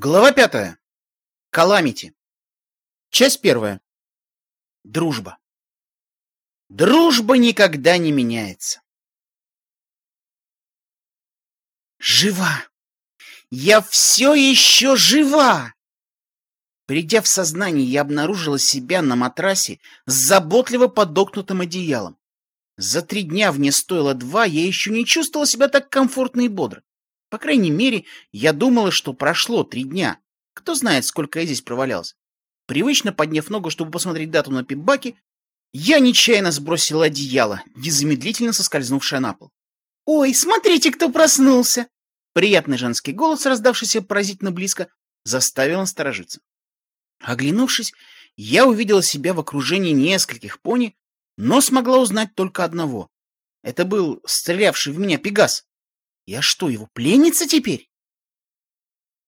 Глава пятая. Каламити. Часть первая. Дружба. Дружба никогда не меняется. Жива! Я все еще жива! Придя в сознание, я обнаружила себя на матрасе с заботливо подокнутым одеялом. За три дня вне стоило два, я еще не чувствовала себя так комфортно и бодро. По крайней мере, я думала, что прошло три дня. Кто знает, сколько я здесь провалялся. Привычно подняв ногу, чтобы посмотреть дату на пипбаке, я нечаянно сбросила одеяло, незамедлительно соскользнувшее на пол. «Ой, смотрите, кто проснулся!» Приятный женский голос, раздавшийся поразительно близко, заставил насторожиться. Оглянувшись, я увидела себя в окружении нескольких пони, но смогла узнать только одного. Это был стрелявший в меня Пегас. Я что, его пленница теперь?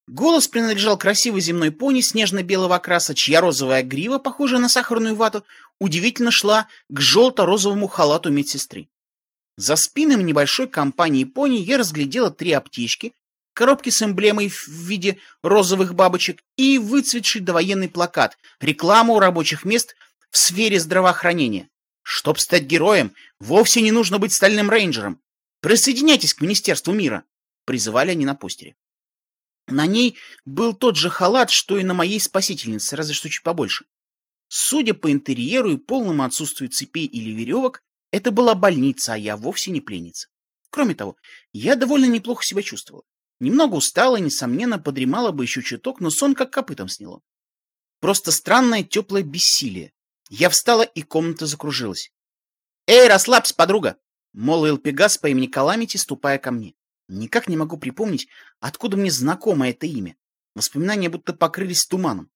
Голос принадлежал красивой земной пони снежно-белого окраса, чья розовая грива, похожая на сахарную вату, удивительно шла к желто-розовому халату медсестры. За спинами небольшой компании пони я разглядела три аптечки, коробки с эмблемой в виде розовых бабочек и выцветший довоенный плакат, рекламу рабочих мест в сфере здравоохранения. Чтоб стать героем, вовсе не нужно быть стальным рейнджером. Присоединяйтесь к Министерству мира!» — призывали они на постере. На ней был тот же халат, что и на моей спасительнице, разве что чуть побольше. Судя по интерьеру и полному отсутствию цепей или веревок, это была больница, а я вовсе не пленница. Кроме того, я довольно неплохо себя чувствовала. Немного устала, несомненно, подремала бы еще чуток, но сон как копытом сняло. Просто странное теплое бессилие. Я встала, и комната закружилась. «Эй, расслабься, подруга!» — молвил Пегас по имени Каламити, ступая ко мне. Никак не могу припомнить, откуда мне знакомо это имя. Воспоминания будто покрылись туманом.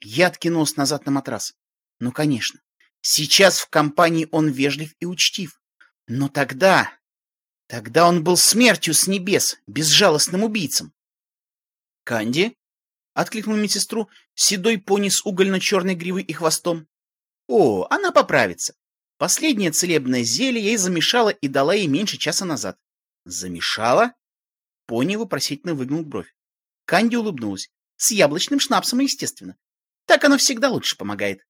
Я откинулся назад на матрас. Ну, конечно. Сейчас в компании он вежлив и учтив. Но тогда... Тогда он был смертью с небес, безжалостным убийцем. «Канди?» — откликнул медсестру, седой пони с угольно-черной гривой и хвостом. «О, она поправится. Последнее целебное зелье я ей замешала и дала ей меньше часа назад. Замешала? Пони вопросительно выгнул бровь. Канди улыбнулась. С яблочным шнапсом, естественно. Так оно всегда лучше помогает.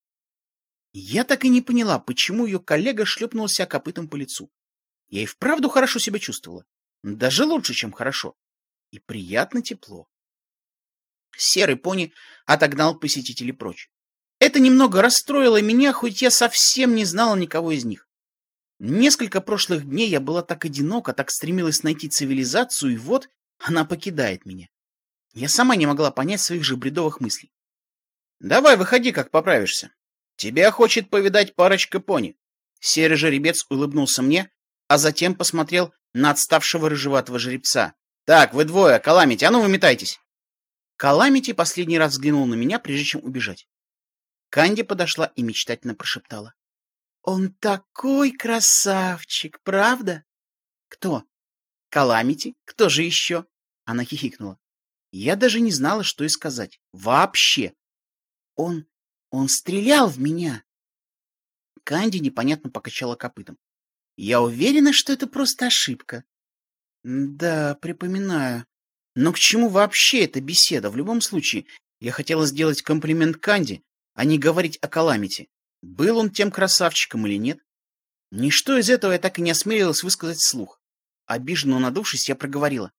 Я так и не поняла, почему ее коллега шлепнула себя копытом по лицу. Я и вправду хорошо себя чувствовала. Даже лучше, чем хорошо. И приятно тепло. Серый пони отогнал посетителей прочь. Это немного расстроило меня, хоть я совсем не знала никого из них. Несколько прошлых дней я была так одинока, так стремилась найти цивилизацию, и вот она покидает меня. Я сама не могла понять своих же бредовых мыслей. «Давай, выходи, как поправишься. Тебя хочет повидать парочка пони». Серый жеребец улыбнулся мне, а затем посмотрел на отставшего рыжеватого жеребца. «Так, вы двое, Каламити, а ну выметайтесь!» Каламити последний раз взглянул на меня, прежде чем убежать. Канди подошла и мечтательно прошептала. «Он такой красавчик, правда?» «Кто?» «Каламити? Кто же еще?» Она хихикнула. Я даже не знала, что и сказать. Вообще. «Он... он стрелял в меня!» Канди непонятно покачала копытом. «Я уверена, что это просто ошибка». «Да, припоминаю. Но к чему вообще эта беседа? В любом случае, я хотела сделать комплимент Канди, а не говорить о Каламите. Был он тем красавчиком или нет? Ничто из этого я так и не осмелилась высказать вслух. Обиженно надувшись, я проговорила.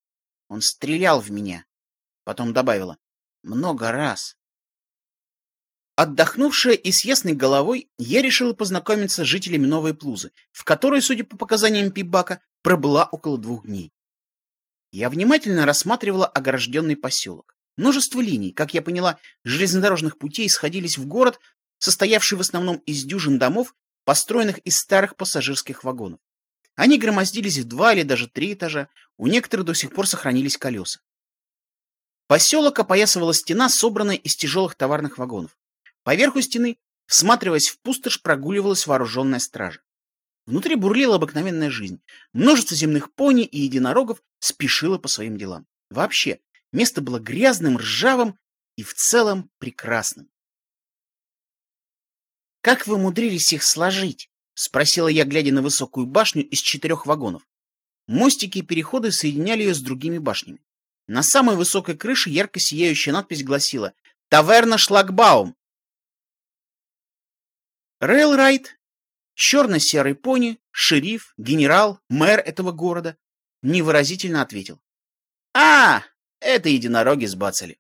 Он стрелял в меня. Потом добавила. Много раз. Отдохнувшая и с ясной головой, я решила познакомиться с жителями Новой Плузы, в которой, судя по показаниям Пибака, пробыла около двух дней. Я внимательно рассматривала огражденный поселок. Множество линий, как я поняла, железнодорожных путей сходились в город, состоявший в основном из дюжин домов, построенных из старых пассажирских вагонов. Они громоздились в два или даже три этажа, у некоторых до сих пор сохранились колеса. Поселок опоясывала стена, собранная из тяжелых товарных вагонов. Поверху стены, всматриваясь в пустошь, прогуливалась вооруженная стража. Внутри бурлила обыкновенная жизнь. Множество земных пони и единорогов спешило по своим делам. Вообще, Место было грязным, ржавым и в целом прекрасным. «Как вы умудрились их сложить?» — спросила я, глядя на высокую башню из четырех вагонов. Мостики и переходы соединяли ее с другими башнями. На самой высокой крыше ярко сияющая надпись гласила «Таверна Шлагбаум». Рейлрайт, черно-серый пони, шериф, генерал, мэр этого города, невыразительно ответил. «А, это единороги сбацали».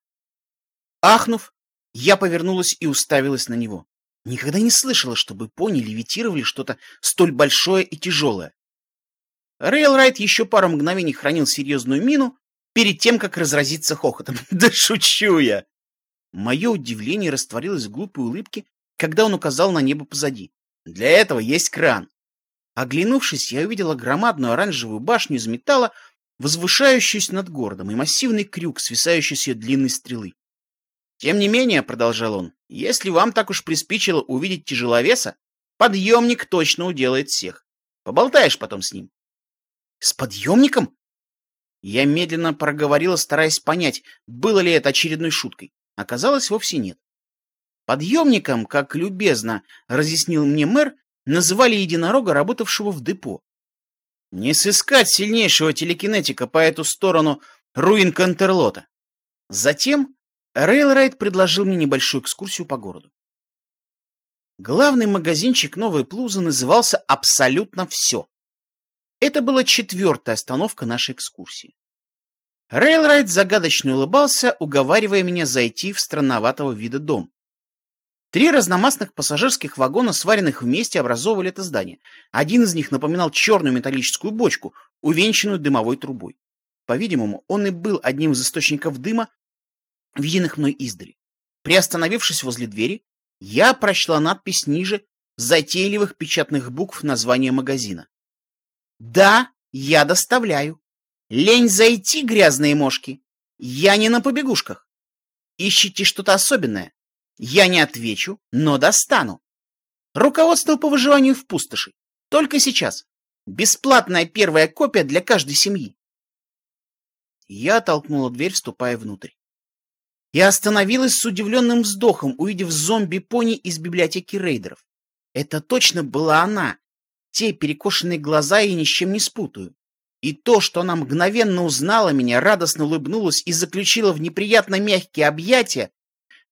Ахнув, я повернулась и уставилась на него. Никогда не слышала, чтобы пони левитировали что-то столь большое и тяжелое. Рейлрайт еще пару мгновений хранил серьезную мину перед тем, как разразиться хохотом. Да шучу я! Мое удивление растворилось в глупой улыбке, когда он указал на небо позади. Для этого есть кран. Оглянувшись, я увидела громадную оранжевую башню из металла, возвышающуюся над городом, и массивный крюк, свисающий с ее длинной стрелы. Тем не менее, — продолжал он, — если вам так уж приспичило увидеть тяжеловеса, подъемник точно уделает всех. Поболтаешь потом с ним. С подъемником? Я медленно проговорила, стараясь понять, было ли это очередной шуткой. Оказалось, вовсе нет. Подъемником, как любезно разъяснил мне мэр, называли единорога, работавшего в депо. Не сыскать сильнейшего телекинетика по эту сторону руин Контерлота. Затем Рейлрайд предложил мне небольшую экскурсию по городу. Главный магазинчик Новой Плузы назывался «Абсолютно все». Это была четвертая остановка нашей экскурсии. Рейлрайд загадочно улыбался, уговаривая меня зайти в странноватого вида дом. Три разномастных пассажирских вагона, сваренных вместе, образовывали это здание. Один из них напоминал черную металлическую бочку, увенчанную дымовой трубой. По-видимому, он и был одним из источников дыма, виденных мной издали. Приостановившись возле двери, я прочла надпись ниже затейливых печатных букв названия магазина. «Да, я доставляю. Лень зайти, грязные мошки. Я не на побегушках. Ищите что-то особенное. Я не отвечу, но достану. Руководство по выживанию в пустоши. Только сейчас. Бесплатная первая копия для каждой семьи. Я толкнула дверь, вступая внутрь. И остановилась с удивленным вздохом, увидев зомби-пони из библиотеки рейдеров. Это точно была она. Те перекошенные глаза я ни с чем не спутаю. И то, что она мгновенно узнала меня, радостно улыбнулась и заключила в неприятно мягкие объятия,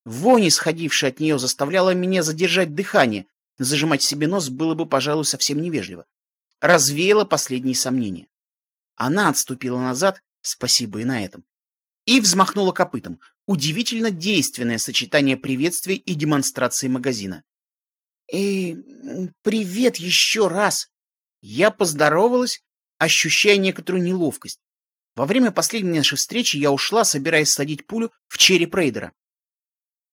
Вонь, исходившая от нее, заставляла меня задержать дыхание. Зажимать себе нос было бы, пожалуй, совсем невежливо. Развеяла последние сомнения. Она отступила назад, спасибо и на этом, и взмахнула копытом. Удивительно действенное сочетание приветствий и демонстрации магазина. «И привет еще раз!» Я поздоровалась, ощущая некоторую неловкость. Во время последней нашей встречи я ушла, собираясь садить пулю в череп рейдера.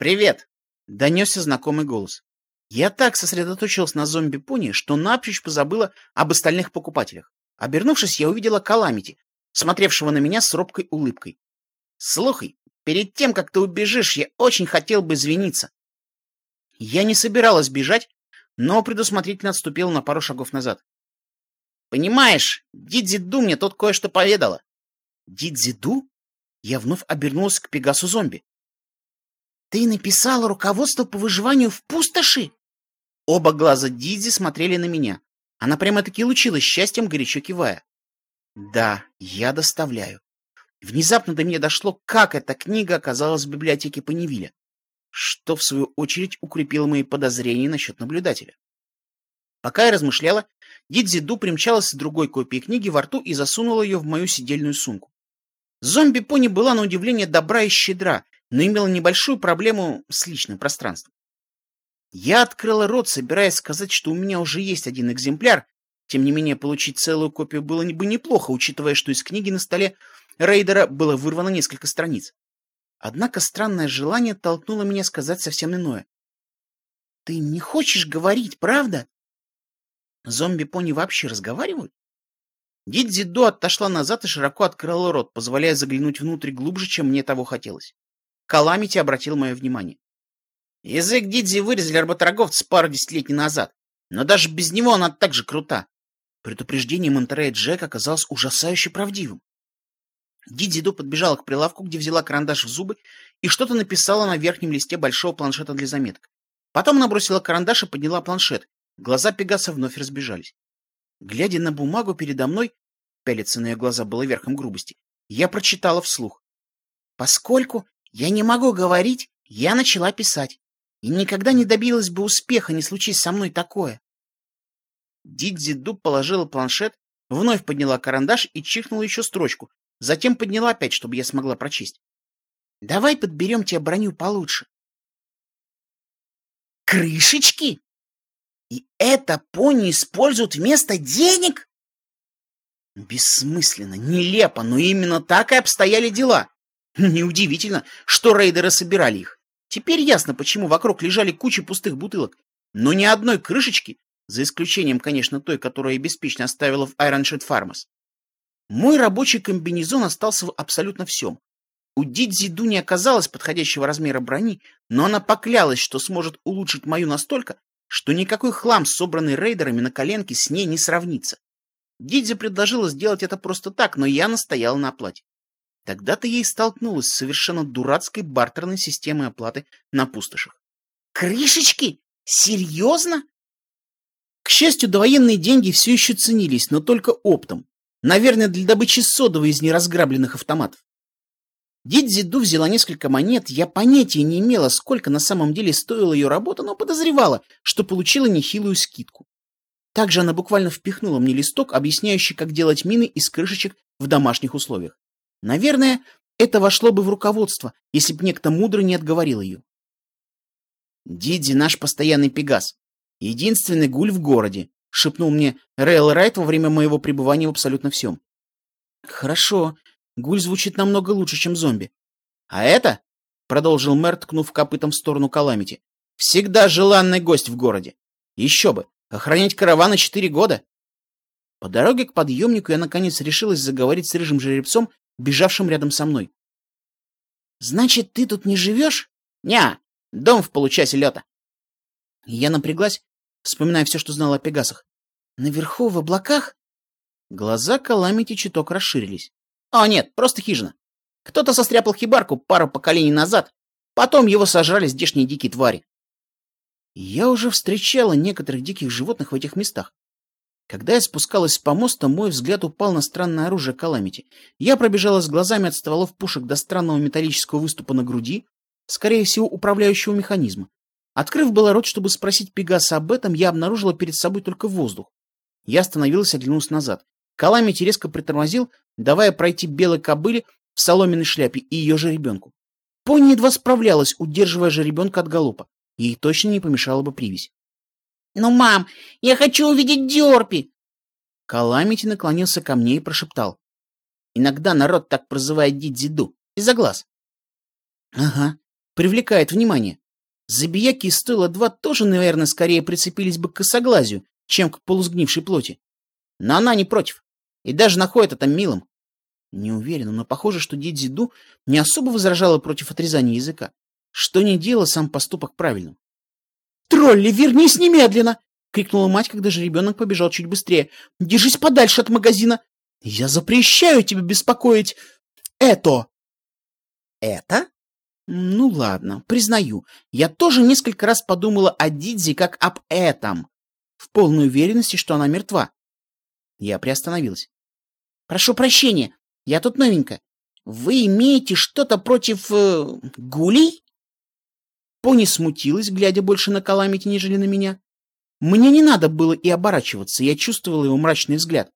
«Привет!» — донесся знакомый голос. Я так сосредоточилась на зомби-пони, что напрочь позабыла об остальных покупателях. Обернувшись, я увидела Каламити, смотревшего на меня с робкой улыбкой. «Слухай, перед тем, как ты убежишь, я очень хотел бы извиниться». Я не собиралась бежать, но предусмотрительно отступила на пару шагов назад. «Понимаешь, Дидзиду мне тут кое-что поведала». «Дидзиду?» Я вновь обернулась к Пегасу-зомби. Ты написала руководство по выживанию в пустоши? Оба глаза Дидзи смотрели на меня. Она прямо-таки лучилась счастьем, горячо кивая. Да, я доставляю. Внезапно до меня дошло, как эта книга оказалась в библиотеке Паневиля, что, в свою очередь, укрепило мои подозрения насчет наблюдателя. Пока я размышляла, Дидзи Ду примчалась с другой копией книги во рту и засунула ее в мою сидельную сумку. Зомби-пони была на удивление добра и щедра, но имела небольшую проблему с личным пространством. Я открыла рот, собираясь сказать, что у меня уже есть один экземпляр, тем не менее получить целую копию было бы неплохо, учитывая, что из книги на столе Рейдера было вырвано несколько страниц. Однако странное желание толкнуло меня сказать совсем иное. «Ты не хочешь говорить, правда?» Зомби-пони вообще разговаривают? Дидзи До отошла назад и широко открыла рот, позволяя заглянуть внутрь глубже, чем мне того хотелось. Каламити обратил мое внимание. Язык Дидзи вырезали работорговцы пару десятилетий назад, но даже без него она так же крута. Предупреждение Монтерея Джек оказалось ужасающе правдивым. Дидзидо подбежала к прилавку, где взяла карандаш в зубы и что-то написала на верхнем листе большого планшета для заметок. Потом она бросила карандаш и подняла планшет. Глаза Пегаса вновь разбежались. Глядя на бумагу передо мной, пялиться на ее глаза было верхом грубости, я прочитала вслух. Поскольку я не могу говорить, я начала писать. И никогда не добилась бы успеха, не случись со мной такое. Дидзи Дуб положила планшет, вновь подняла карандаш и чихнула еще строчку, затем подняла опять, чтобы я смогла прочесть. Давай подберем тебе броню получше. Крышечки? И это пони используют вместо денег? Бессмысленно, нелепо, но именно так и обстояли дела. Неудивительно, что рейдеры собирали их. Теперь ясно, почему вокруг лежали кучи пустых бутылок, но ни одной крышечки, за исключением, конечно, той, которую я беспечно оставила в Iron Shed Farmers. Мой рабочий комбинезон остался в абсолютно всем. У Дидзиду не оказалось подходящего размера брони, но она поклялась, что сможет улучшить мою настолько, что никакой хлам, собранный рейдерами на коленке, с ней не сравнится. Дидзи предложила сделать это просто так, но я настоял на оплате. Тогда-то я и столкнулась с совершенно дурацкой бартерной системой оплаты на пустошах. Крышечки? Серьезно? К счастью, довоенные деньги все еще ценились, но только оптом. Наверное, для добычи содовой из неразграбленных автоматов. Дидзиду взяла несколько монет, я понятия не имела, сколько на самом деле стоила ее работа, но подозревала, что получила нехилую скидку. Также она буквально впихнула мне листок, объясняющий, как делать мины из крышечек в домашних условиях. Наверное, это вошло бы в руководство, если бы некто мудрый не отговорил ее. «Дидзи наш постоянный пегас. Единственный гуль в городе», — шепнул мне Рейл Райт во время моего пребывания в абсолютно всем. «Хорошо. Гуль звучит намного лучше, чем зомби. А это, — продолжил мэр, ткнув копытом в сторону Каламити, — всегда желанный гость в городе. Еще бы, охранять караваны четыре года. По дороге к подъемнику я наконец решилась заговорить с рыжим жеребцом бежавшим рядом со мной. «Значит, ты тут не живешь?» «Ня, дом в получасе лета». Я напряглась, вспоминая все, что знала о Пегасах. «Наверху, в облаках?» Глаза Каламити чуток расширились. «О, нет, просто хижина. Кто-то состряпал хибарку пару поколений назад, потом его сожрали здешние дикие твари». Я уже встречала некоторых диких животных в этих местах. Когда я спускалась с помоста, мой взгляд упал на странное оружие Каламити. Я пробежалась глазами от стволов пушек до странного металлического выступа на груди, скорее всего, управляющего механизма. Открыв было рот, чтобы спросить Пегаса об этом, я обнаружила перед собой только воздух. Я остановилась и оглянулась назад. Каламити резко притормозил, давая пройти белой кобыле в соломенной шляпе и ее же ребенку. Пони едва справлялась, удерживая же ребенка от галопа. Ей точно не помешала бы привязь. «Ну, мам, я хочу увидеть Дёрпи!» Каламити наклонился ко мне и прошептал. «Иногда народ так прозывает Дидзиду, из-за глаз». «Ага, привлекает внимание. Забияки из стойла два тоже, наверное, скорее прицепились бы к косоглазию, чем к полусгнившей плоти. Но она не против, и даже находит это милым. Не уверен, но похоже, что Дидзиду не особо возражала против отрезания языка. Что не дело, сам поступок правильным. «Тролли, вернись немедленно!» — крикнула мать, когда же ребенок побежал чуть быстрее. «Держись подальше от магазина! Я запрещаю тебе беспокоить это!» «Это?» «Ну ладно, признаю, я тоже несколько раз подумала о Дидзи как об этом, в полной уверенности, что она мертва». Я приостановилась. «Прошу прощения, я тут новенькая. Вы имеете что-то против... Э, гулей?» Пони смутилась, глядя больше на Каламити, нежели на меня. Мне не надо было и оборачиваться, я чувствовал его мрачный взгляд.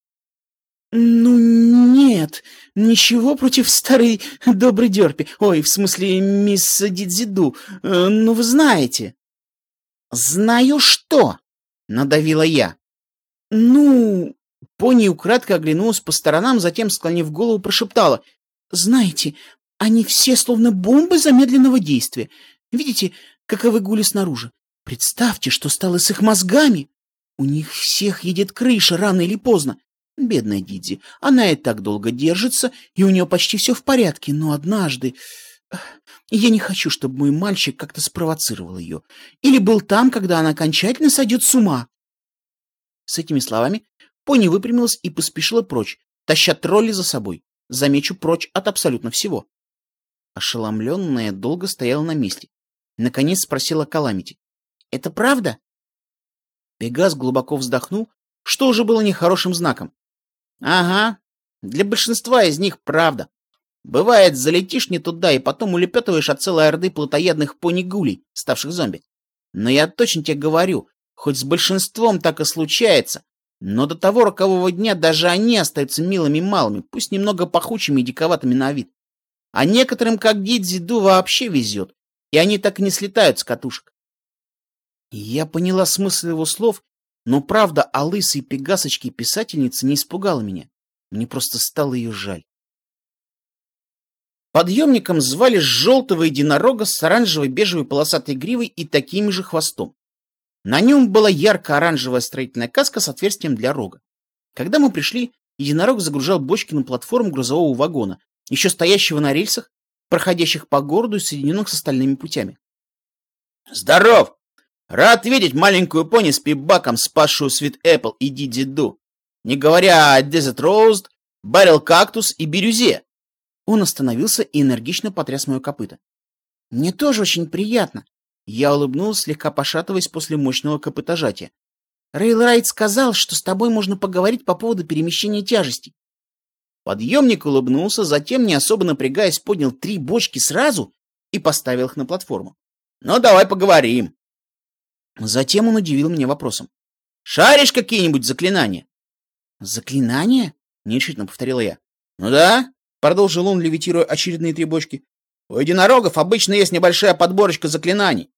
«Ну, нет, ничего против старой доброй дерпи. Ой, в смысле, мисс Дидзиду. Э, ну, вы знаете». «Знаю что?» — надавила я. «Ну...» Пони украдко оглянулась по сторонам, затем, склонив голову, прошептала. «Знаете, они все словно бомбы замедленного действия. Видите, каковы гули снаружи? Представьте, что стало с их мозгами. У них всех едет крыша рано или поздно. Бедная Диди, она и так долго держится, и у нее почти все в порядке, но однажды... Я не хочу, чтобы мой мальчик как-то спровоцировал ее. Или был там, когда она окончательно сойдет с ума. С этими словами пони выпрямилась и поспешила прочь, таща тролли за собой. Замечу прочь от абсолютно всего. Ошеломленная долго стояла на месте, Наконец спросила Каламити. «Это правда?» Пегас глубоко вздохнул, что уже было нехорошим знаком. «Ага, для большинства из них правда. Бывает, залетишь не туда и потом улепетываешь от целой орды плотоядных пони-гулей, ставших зомби. Но я точно тебе говорю, хоть с большинством так и случается, но до того рокового дня даже они остаются милыми малыми, пусть немного пахучими и диковатыми на вид. А некоторым, как Дидзиду, вообще везет, и они так и не слетают с катушек. Я поняла смысл его слов, но правда о лысой пегасочке писательницы не испугала меня. Мне просто стало ее жаль. Подъемником звали желтого единорога с оранжевой бежевой полосатой гривой и таким же хвостом. На нем была ярко-оранжевая строительная каска с отверстием для рога. Когда мы пришли, единорог загружал бочки на платформу грузового вагона, еще стоящего на рельсах, проходящих по городу и соединенных с остальными путями. «Здоров! Рад видеть маленькую пони с пипбаком, спасшую Свит Эппл и Диди Ду, не говоря о Дезерт Роуст, Баррел Кактус и Бирюзе!» Он остановился и энергично потряс мое копыто. «Мне тоже очень приятно!» Я улыбнулся, слегка пошатываясь после мощного копытожатия. Рейлрайт сказал, что с тобой можно поговорить по поводу перемещения тяжестей. Подъемник улыбнулся, затем, не особо напрягаясь, поднял три бочки сразу и поставил их на платформу. «Ну, давай поговорим». Затем он удивил меня вопросом. «Шаришь какие-нибудь заклинания?» «Заклинания?» — нерешительно повторила я. «Ну да», — продолжил он, левитируя очередные три бочки. «У единорогов обычно есть небольшая подборочка заклинаний.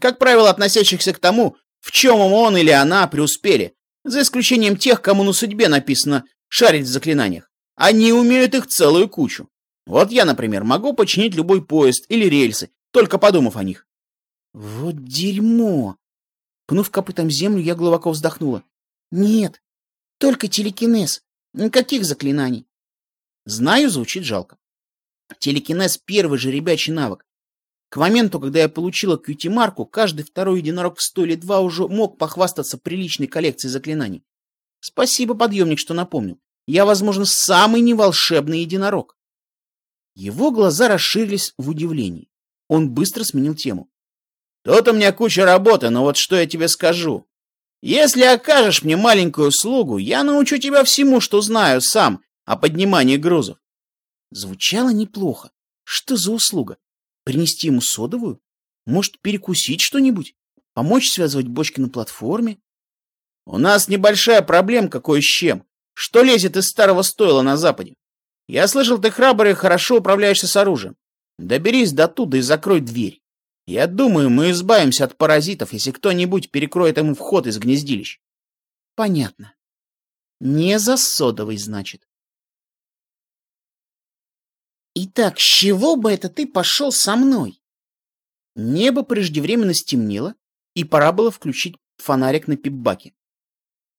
Как правило, относящихся к тому, в чем он или она преуспели, за исключением тех, кому на судьбе написано «шарить в заклинаниях». Они умеют их целую кучу. Вот я, например, могу починить любой поезд или рельсы, только подумав о них. Вот дерьмо! Пнув копытом землю, я глубоко вздохнула. Нет, только телекинез. Никаких заклинаний. Знаю, звучит жалко. Телекинез — первый же ребячий навык. К моменту, когда я получила кьюти-марку, каждый второй единорог в сто или два уже мог похвастаться приличной коллекцией заклинаний. Спасибо, подъемник, что напомнил. Я, возможно, самый неволшебный единорог. Его глаза расширились в удивлении. Он быстро сменил тему. Тут у меня куча работы, но вот что я тебе скажу. Если окажешь мне маленькую услугу, я научу тебя всему, что знаю сам о поднимании грузов. Звучало неплохо. Что за услуга? Принести ему содовую? Может, перекусить что-нибудь? Помочь связывать бочки на платформе? У нас небольшая проблемка кое с чем. Что лезет из старого стойла на западе? Я слышал, ты храбрый и хорошо управляешься с оружием. Доберись до туда и закрой дверь. Я думаю, мы избавимся от паразитов, если кто-нибудь перекроет ему вход из гнездилищ. Понятно. Не за содовый, значит. Итак, с чего бы это ты пошел со мной? Небо преждевременно стемнело, и пора было включить фонарик на пипбаке.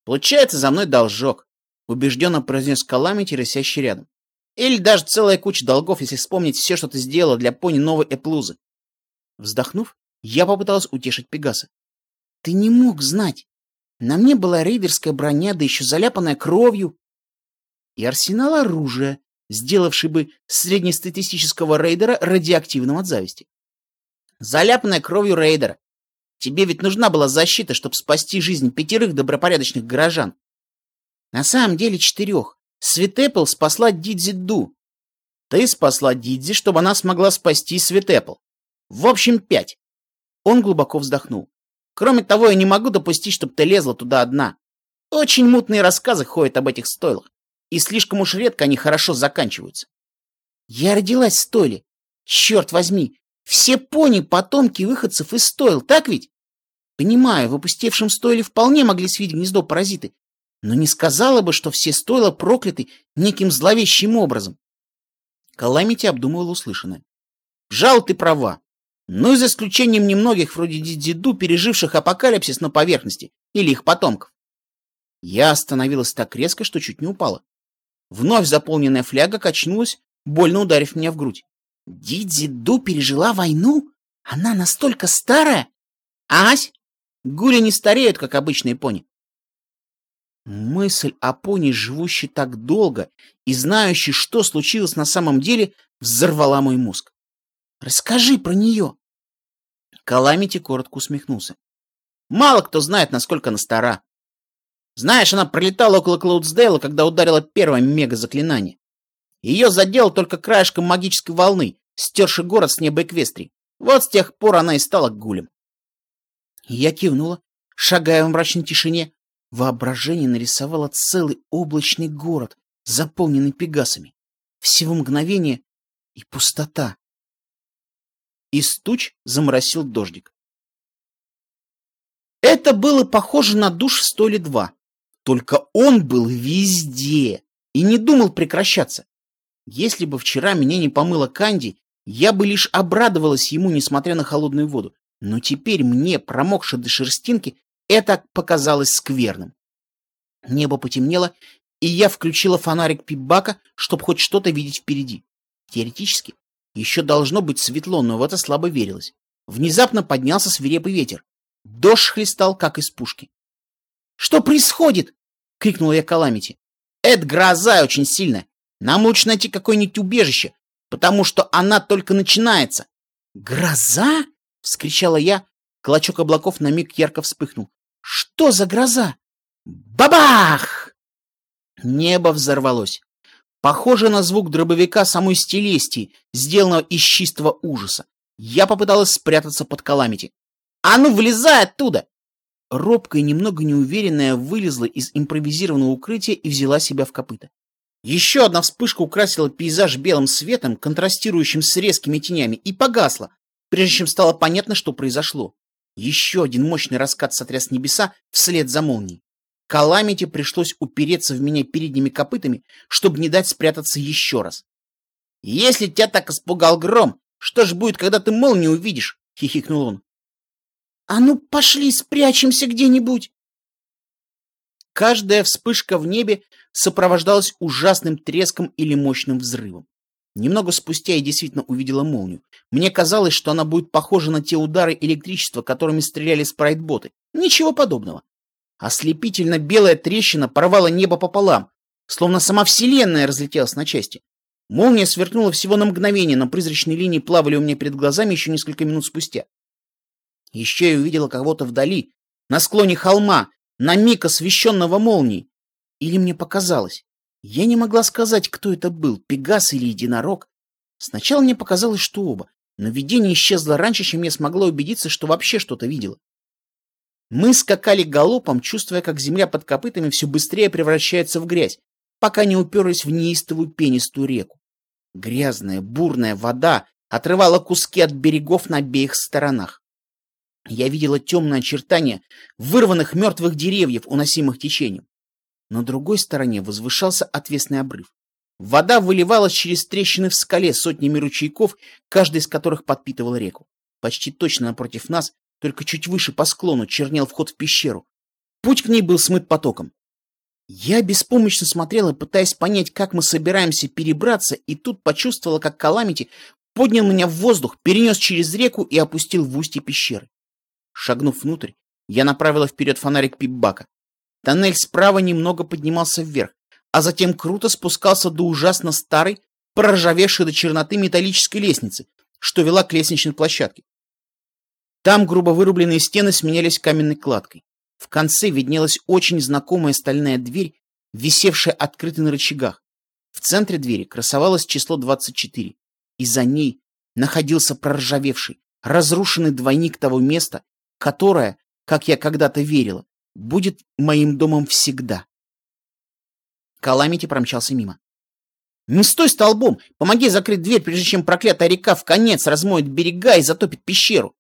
Получается, за мной должок убежденно произнес Каламити, рысящий рядом. Или даже целая куча долгов, если вспомнить все, что ты сделала для пони новой Эплузы. Вздохнув, я попыталась утешить Пегаса. Ты не мог знать. На мне была рейдерская броня, да еще заляпанная кровью. И арсенал оружия, сделавший бы среднестатистического рейдера радиоактивным от зависти. Заляпанная кровью рейдера. Тебе ведь нужна была защита, чтобы спасти жизнь пятерых добропорядочных горожан. На самом деле четырех. Светэппл спасла Дидзи Ду. Ты спасла Дидзи, чтобы она смогла спасти Светэппл. В общем, пять. Он глубоко вздохнул. Кроме того, я не могу допустить, чтобы ты лезла туда одна. Очень мутные рассказы ходят об этих стойлах. И слишком уж редко они хорошо заканчиваются. Я родилась в стойле. Черт возьми, все пони — потомки выходцев из стойл, так ведь? Понимаю, в опустевшем стойле вполне могли свить гнездо паразиты, но не сказала бы, что все стойла прокляты неким зловещим образом. Каламити обдумывал услышанное. Жал ты права. Ну, за исключением немногих вроде Дидиду, переживших апокалипсис на поверхности, или их потомков. Я остановилась так резко, что чуть не упала. Вновь заполненная фляга качнулась, больно ударив меня в грудь. Дидзиду пережила войну? Она настолько старая? Ась? Гули не стареют, как обычные пони. Мысль о пони, живущей так долго и знающей, что случилось на самом деле, взорвала мой мозг. «Расскажи про нее!» Каламити коротко усмехнулся. «Мало кто знает, насколько она стара. Знаешь, она пролетала около Клаудсдейла, когда ударила первое мега-заклинание. Ее задел только краешком магической волны, стерший город с неба Эквестрии. Вот с тех пор она и стала гулем. Я кивнула, шагая в мрачной тишине. Воображение нарисовало целый облачный город, заполненный пегасами. Всего мгновение и пустота. Из туч заморосил дождик. Это было похоже на душ в столе два. Только он был везде и не думал прекращаться. Если бы вчера меня не помыла Канди, я бы лишь обрадовалась ему, несмотря на холодную воду. Но теперь мне, промокшей до шерстинки, это показалось скверным. Небо потемнело, и я включила фонарик пипбака, чтобы хоть что-то видеть впереди. Теоретически, еще должно быть светло, но в это слабо верилось. Внезапно поднялся свирепый ветер. Дождь хлестал, как из пушки. «Что происходит?» — крикнула я Каламити. «Это гроза очень сильная. Нам лучше найти какое-нибудь убежище, потому что она только начинается». «Гроза?» — вскричала я. Клочок облаков на миг ярко вспыхнул. «Что за гроза?» «Бабах!» Небо взорвалось. Похоже на звук дробовика самой стилестии, сделанного из чистого ужаса. Я попыталась спрятаться под Каламити. «А ну, вылезай оттуда!» Робкая немного неуверенная вылезла из импровизированного укрытия и взяла себя в копыта. Еще одна вспышка украсила пейзаж белым светом, контрастирующим с резкими тенями, и погасла, прежде чем стало понятно, что произошло. Еще один мощный раскат сотряс небеса вслед за молнией. Каламити пришлось упереться в меня передними копытами, чтобы не дать спрятаться еще раз. «Если тебя так испугал гром, что ж будет, когда ты молнию увидишь?» — хихикнул он. «А ну, пошли, спрячемся где-нибудь!» Каждая вспышка в небе сопровождалась ужасным треском или мощным взрывом. Немного спустя я действительно увидела молнию. Мне казалось, что она будет похожа на те удары электричества, которыми стреляли спрайтботы. Ничего подобного. Ослепительно белая трещина порвала небо пополам, словно сама Вселенная разлетелась на части. Молния сверкнула всего на мгновение, но призрачные линии плавали у меня перед глазами еще несколько минут спустя. Еще я увидела кого-то вдали, на склоне холма, на миг освещенного молнией. Или мне показалось. Я не могла сказать, кто это был, пегас или единорог. Сначала мне показалось, что оба, но видение исчезло раньше, чем я смогла убедиться, что вообще что-то видела. Мы скакали галопом, чувствуя, как земля под копытами все быстрее превращается в грязь, пока не уперлись в неистовую пенистую реку. Грязная, бурная вода отрывала куски от берегов на обеих сторонах. Я видела темные очертания вырванных мертвых деревьев, уносимых течением. На другой стороне возвышался отвесный обрыв. Вода выливалась через трещины в скале сотнями ручейков, каждый из которых подпитывал реку. Почти точно напротив нас только чуть выше по склону чернел вход в пещеру. Путь к ней был смыт потоком. Я беспомощно смотрела, пытаясь понять, как мы собираемся перебраться, и тут почувствовала, как Каламити поднял меня в воздух, перенес через реку и опустил в устье пещеры. Шагнув внутрь, я направила вперед фонарик пипбака. Тоннель справа немного поднимался вверх, а затем круто спускался до ужасно старой, проржавевшей до черноты металлической лестницы, что вела к лестничной площадке. Там грубо вырубленные стены сменялись каменной кладкой. В конце виднелась очень знакомая стальная дверь, висевшая открытой на рычагах. В центре двери красовалось число 24, и за ней находился проржавевший, разрушенный двойник того места, которое, как я когда-то верила, будет моим домом всегда. Каламити промчался мимо. «Не стой столбом! Помоги закрыть дверь, прежде чем проклятая река в конец размоет берега и затопит пещеру!»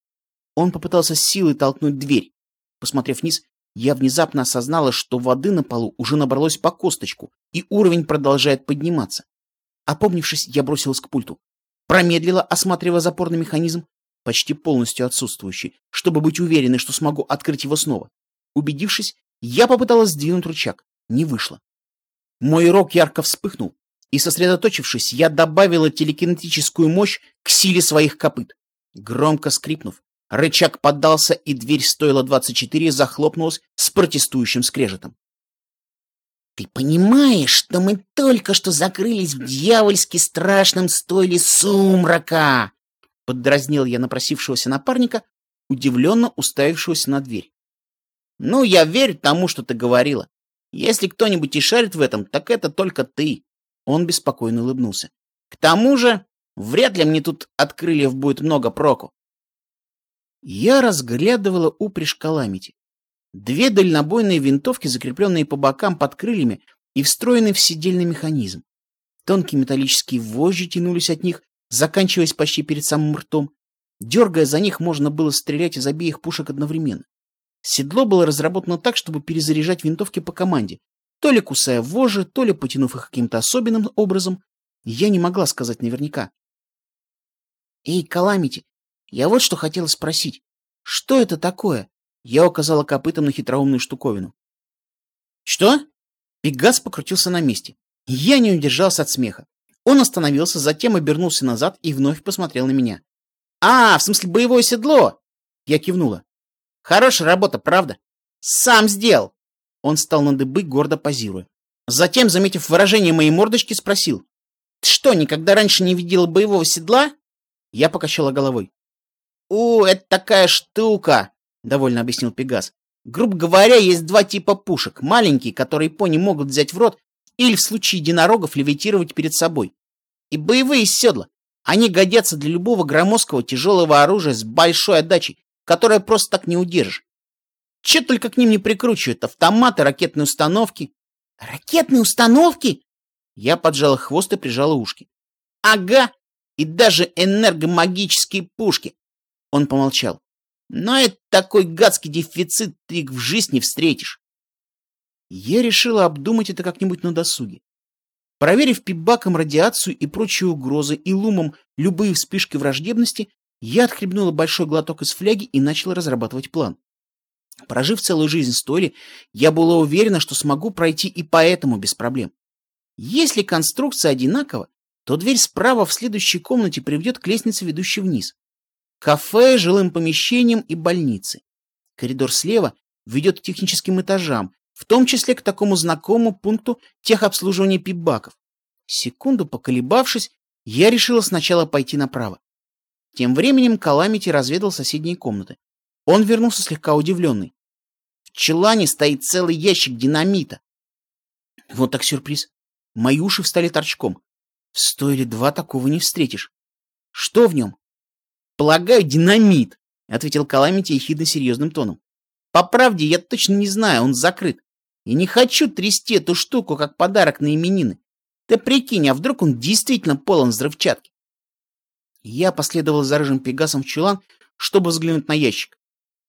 Он попытался силой толкнуть дверь. Посмотрев вниз, я внезапно осознала, что воды на полу уже набралось по косточку, и уровень продолжает подниматься. Опомнившись, я бросилась к пульту. Промедлила, осматривая запорный механизм, почти полностью отсутствующий, чтобы быть уверенной, что смогу открыть его снова. Убедившись, я попыталась сдвинуть рычаг. Не вышло. Мой рог ярко вспыхнул, и, сосредоточившись, я добавила телекинетическую мощь к силе своих копыт. Громко скрипнув, Рычаг поддался, и дверь стоила 24 захлопнулась с протестующим скрежетом. «Ты понимаешь, что мы только что закрылись в дьявольски страшном стойле сумрака?» Поддразнил я напросившегося напарника, удивленно уставившегося на дверь. «Ну, я верю тому, что ты говорила. Если кто-нибудь и шарит в этом, так это только ты. Он беспокойно улыбнулся. К тому же, вряд ли мне тут от будет много проку. Я разглядывала упряжь Каламити. Две дальнобойные винтовки, закрепленные по бокам под крыльями и встроенный в седельный механизм. Тонкие металлические вожжи тянулись от них, заканчиваясь почти перед самым ртом. Дергая за них, можно было стрелять из обеих пушек одновременно. Седло было разработано так, чтобы перезаряжать винтовки по команде, то ли кусая вожжи, то ли потянув их каким-то особенным образом. Я не могла сказать наверняка. «Эй, Каламити, я вот что хотела спросить. Что это такое?» Я указала копытом на хитроумную штуковину. «Что?» Пегас покрутился на месте. Я не удержался от смеха. Он остановился, затем обернулся назад и вновь посмотрел на меня. «А, в смысле боевое седло?» Я кивнула. «Хорошая работа, правда?» «Сам сделал!» Он стал на дыбы, гордо позируя. Затем, заметив выражение моей мордочки, спросил. «Ты что, никогда раньше не видела боевого седла?» Я покачала головой. «У, это такая штука!» — довольно объяснил Пегас. «Грубо говоря, есть два типа пушек. Маленькие, которые пони могут взять в рот, или в случае единорогов левитировать перед собой. И боевые седла. Они годятся для любого громоздкого тяжелого оружия с большой отдачей, которое просто так не удержишь. Че только к ним не прикручивают? Автоматы, ракетные установки. Ракетные установки? Я поджала хвост и прижала ушки. Ага, и даже энергомагические пушки. Он помолчал. Но это такой гадский дефицит, ты их в жизни не встретишь. Я решила обдумать это как-нибудь на досуге. Проверив пипбаком радиацию и прочие угрозы и лумом любые вспышки враждебности, я отхлебнула большой глоток из фляги и начала разрабатывать план. Прожив целую жизнь с Тори, я была уверена, что смогу пройти и поэтому без проблем. Если конструкция одинакова, то дверь справа в следующей комнате приведет к лестнице, ведущей вниз. Кафе, жилым помещениям и больнице. Коридор слева ведет к техническим этажам, в том числе к такому знакомому пункту техобслуживания пипбаков. Секунду поколебавшись, я решила сначала пойти направо. Тем временем Каламити разведал соседние комнаты. Он вернулся слегка удивленный. В челане стоит целый ящик динамита. Вот так сюрприз. Мои уши встали торчком. В стойле два такого не встретишь. Что в нем? Полагаю, динамит, ответил Каламити ехидно серьезным тоном. По правде, я точно не знаю, он закрыт. И не хочу трясти эту штуку, как подарок на именины. Ты прикинь, а вдруг он действительно полон взрывчатки? Я последовал за рыжим пегасом в чулан, чтобы взглянуть на ящик.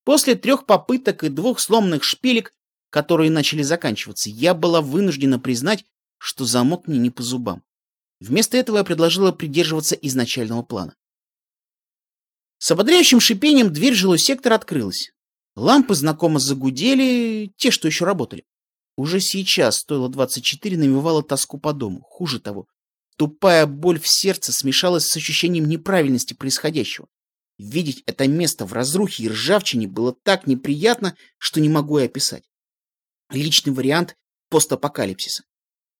После трех попыток и двух сломанных шпилек, которые начали заканчиваться, я была вынуждена признать, что замок мне не по зубам. Вместо этого я предложила придерживаться изначального плана. С ободряющим шипением дверь жилой сектора открылась. Лампы знакомо загудели, те, что еще работали. Уже сейчас стоило 24 навевало тоску по дому. Хуже того, тупая боль в сердце смешалась с ощущением неправильности происходящего. Видеть это место в разрухе и ржавчине было так неприятно, что не могу и описать. Личный вариант постапокалипсиса.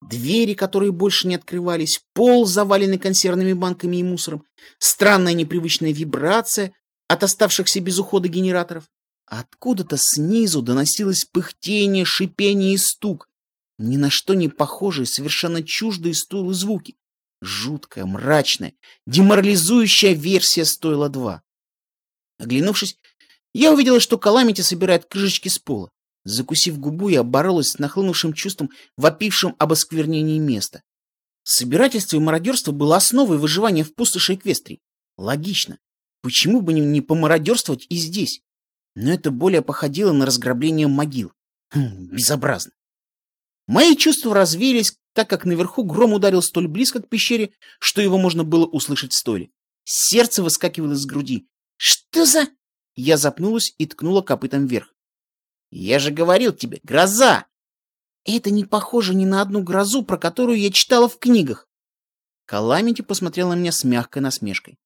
Двери, которые больше не открывались, пол, заваленный консервными банками и мусором, странная непривычная вибрация от оставшихся без ухода генераторов. Откуда-то снизу доносилось пыхтение, шипение и стук. Ни на что не похожие, совершенно чуждые стулы звуки. Жуткая, мрачная, деморализующая версия стоила два. Оглянувшись, я увидела, что Каламити собирает крышечки с пола. Закусив губу, я боролась с нахлынувшим чувством, вопившим об осквернении места. Собирательство и мародерство было основой выживания в пустоши Эквестрии. Логично. Почему бы не помародерствовать и здесь? но это более походило на разграбление могил. Хм, безобразно. Мои чувства развеялись, так как наверху гром ударил столь близко к пещере, что его можно было услышать в столе. Сердце выскакивало из груди. «Что за...» Я запнулась и ткнула копытом вверх. «Я же говорил тебе, гроза!» «Это не похоже ни на одну грозу, про которую я читала в книгах!» Каламити посмотрела на меня с мягкой насмешкой.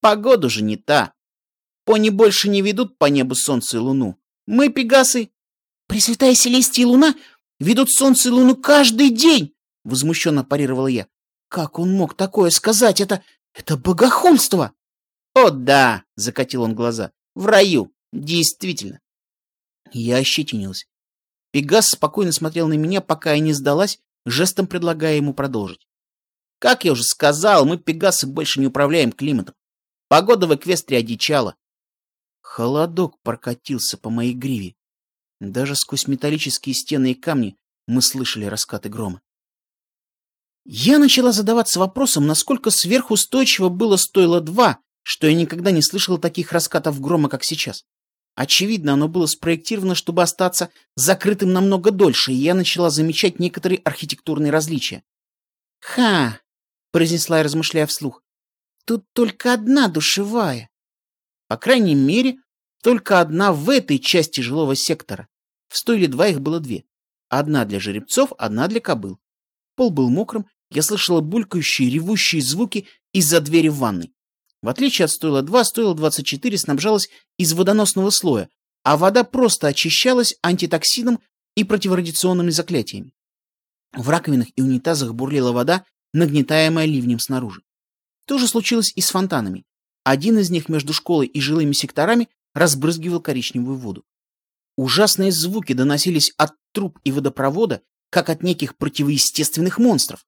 «Погода же не та!» Пони больше не ведут по небу солнце и луну. Мы, пегасы, Пресвятая Селестия и луна ведут солнце и луну каждый день, возмущенно парировала я. Как он мог такое сказать? Это... это богохульство! О да, закатил он глаза. В раю, действительно. Я ощетинилась. Пегас спокойно смотрел на меня, пока я не сдалась, жестом предлагая ему продолжить. Как я уже сказал, мы, пегасы, больше не управляем климатом. Погода в Эквестре одичала. Холодок прокатился по моей гриве. Даже сквозь металлические стены и камни мы слышали раскаты грома. Я начала задаваться вопросом, насколько сверхустойчиво было стоило два, что я никогда не слышала таких раскатов грома, как сейчас. Очевидно, оно было спроектировано, чтобы остаться закрытым намного дольше, и я начала замечать некоторые архитектурные различия. «Ха!» — произнесла я, размышляя вслух. «Тут только одна душевая». По крайней мере, только одна в этой части жилого сектора. В стойле два их было две. Одна для жеребцов, одна для кобыл. Пол был мокрым, я слышала булькающие, ревущие звуки из-за двери в ванной. В отличие от стойла 2, стойло 24 снабжалось из водоносного слоя, а вода просто очищалась антитоксином и противорадиационными заклятиями. В раковинах и унитазах бурлила вода, нагнетаемая ливнем снаружи. То же случилось и с фонтанами. Один из них между школой и жилыми секторами разбрызгивал коричневую воду. Ужасные звуки доносились от труб и водопровода, как от неких противоестественных монстров.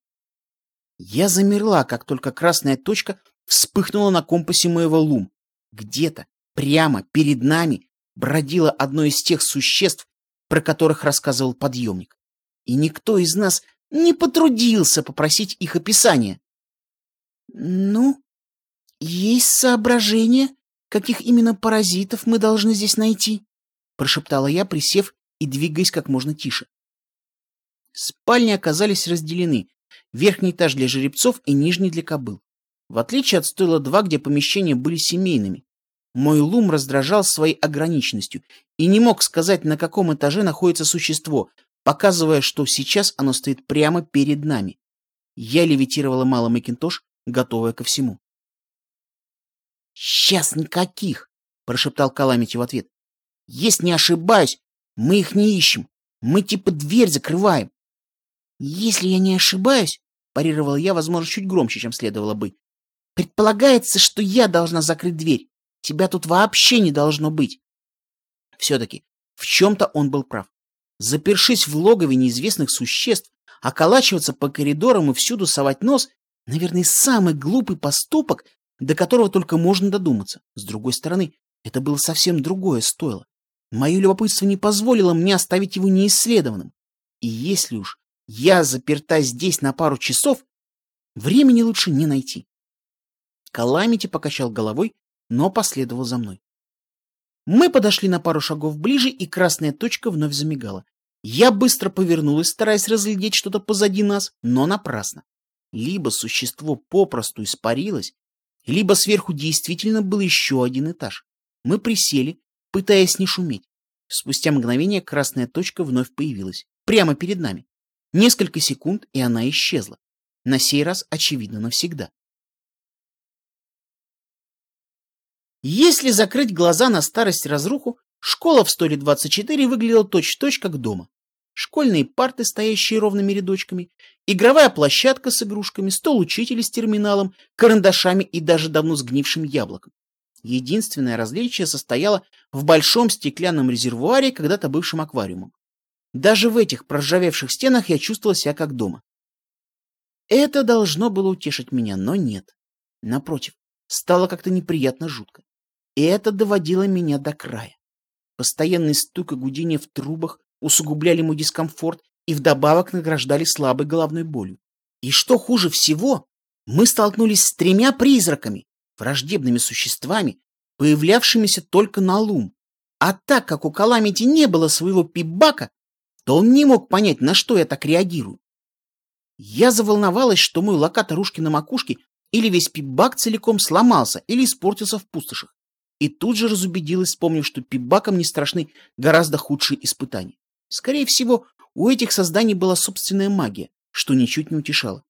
Я замерла, как только красная точка вспыхнула на компасе моего лум. Где-то, прямо перед нами, бродило одно из тех существ, про которых рассказывал подъемник. И никто из нас не потрудился попросить их описания. «Ну, есть соображение, каких именно паразитов мы должны здесь найти?» Прошептала я, присев и двигаясь как можно тише. Спальни оказались разделены. Верхний этаж для жеребцов и нижний для кобыл. В отличие от стойла 2, где помещения были семейными. Мой лум раздражал своей ограниченностью и не мог сказать, на каком этаже находится существо, показывая, что сейчас оно стоит прямо перед нами. Я левитировала мало Макинтош, готовая ко всему. «Сейчас никаких!» — прошептал Каламити в ответ. «Если не ошибаюсь, мы их не ищем. Мы типа дверь закрываем. «Если я не ошибаюсь», — парировал я, возможно, чуть громче, чем следовало бы, «предполагается, что я должна закрыть дверь. Тебя тут вообще не должно быть». Все-таки в чем-то он был прав. Запершись в логове неизвестных существ, околачиваться по коридорам и всюду совать нос — наверное, самый глупый поступок, до которого только можно додуматься. С другой стороны, это было совсем другое стоило. Мое любопытство не позволило мне оставить его неисследованным. И если уж я заперта здесь на пару часов, времени лучше не найти. Каламити покачал головой, но последовал за мной. Мы подошли на пару шагов ближе, и красная точка вновь замигала. Я быстро повернулась, стараясь разглядеть что-то позади нас, но напрасно. Либо существо попросту испарилось, либо сверху действительно был еще один этаж. Мы присели, пытаясь не шуметь. Спустя мгновение красная точка вновь появилась, прямо перед нами. Несколько секунд, и она исчезла. На сей раз, очевидно, навсегда. Если закрыть глаза на старость разруху, школа в столе 24 выглядела точь-в-точь, -точь, как дома. Школьные парты, стоящие ровными рядочками, игровая площадка с игрушками, стол учителя с терминалом, карандашами и даже давно сгнившим яблоком. Единственное различие состояло в большом стеклянном резервуаре, когда-то бывшем аквариумом. Даже в этих проржавевших стенах я чувствовал себя как дома. Это должно было утешить меня, но нет. Напротив, стало как-то неприятно жутко. И это доводило меня до края. Постоянный стук и гудение в трубах усугубляли мой дискомфорт и вдобавок награждали слабой головной болью. И что хуже всего, мы столкнулись с тремя призраками, враждебными существами, появлявшимися только на лум. А так как у Каламити не было своего пибака, то он не мог понять, на что я так реагирую. Я заволновалась, что мой локатор ушки на макушке или весь пипбак целиком сломался или испортился в пустошах. И тут же разубедилась, вспомнив, что пипбакам не страшны гораздо худшие испытания. Скорее всего, у этих созданий была собственная магия, что ничуть не утешало.